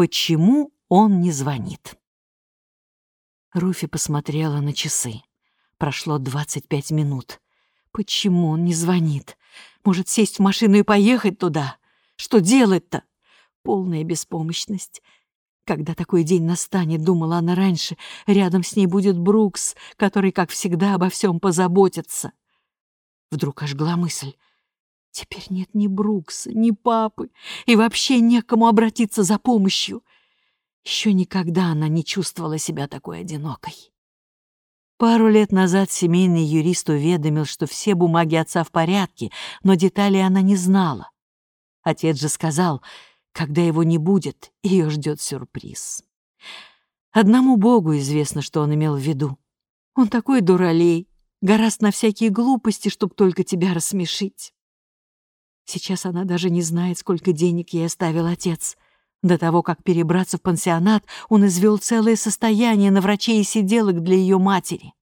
Почему он не звонит? Руфи посмотрела на часы. Прошло 25 минут. Почему он не звонит? Может, сесть в машину и поехать туда? Что делать-то? Полная беспомощность. Когда такой день настанет, думала она раньше, рядом с ней будет Брукс, который, как всегда, обо всем позаботится. Вдруг ожгла мысль. Теперь нет ни Брукса, ни папы, и вообще некому обратиться за помощью. Еще никогда она не чувствовала себя такой одинокой. Пару лет назад семейный юрист уведомил, что все бумаги отца в порядке, но деталей она не знала. Отец же сказал, когда его не будет, ее ждет сюрприз. Одному Богу известно, что он имел в виду. Он такой дуралей, гораст на всякие глупости, чтоб только тебя рассмешить. Сейчас она даже не знает, сколько денег ей оставил отец. До того, как перебраться в пансионат, он извел целое состояние на врачей и сиделок для ее матери.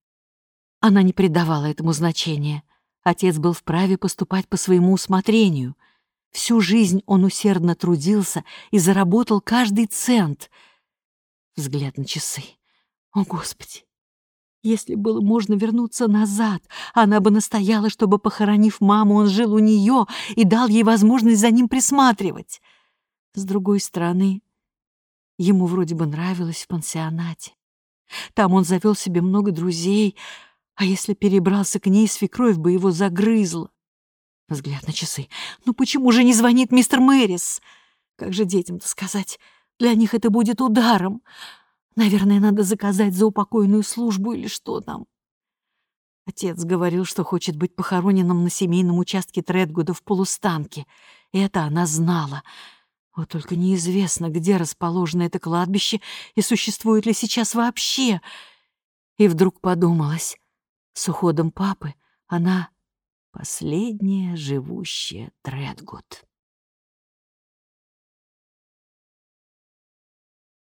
Она не придавала этому значения. Отец был вправе поступать по своему усмотрению. Всю жизнь он усердно трудился и заработал каждый цент. Взгляд на часы. О, Господи! Если было можно вернуться назад, она бы настояла, чтобы, похоронив маму, он жил у нее и дал ей возможность за ним присматривать. С другой стороны, ему вроде бы нравилось в пансионате. Там он завел себе много друзей, а если перебрался к ней, свекровь бы его загрызла. Взгляд на часы. «Ну почему же не звонит мистер Мэрис? Как же детям-то сказать? Для них это будет ударом. Наверное, надо заказать заупокойную службу или что там». Отец говорил, что хочет быть похороненным на семейном участке Тредгуда в полустанке. Это она знала — вот только неизвестно, где расположено это кладбище и существует ли сейчас вообще. И вдруг подумалось, с уходом папы она последняя живущая Тредгуд.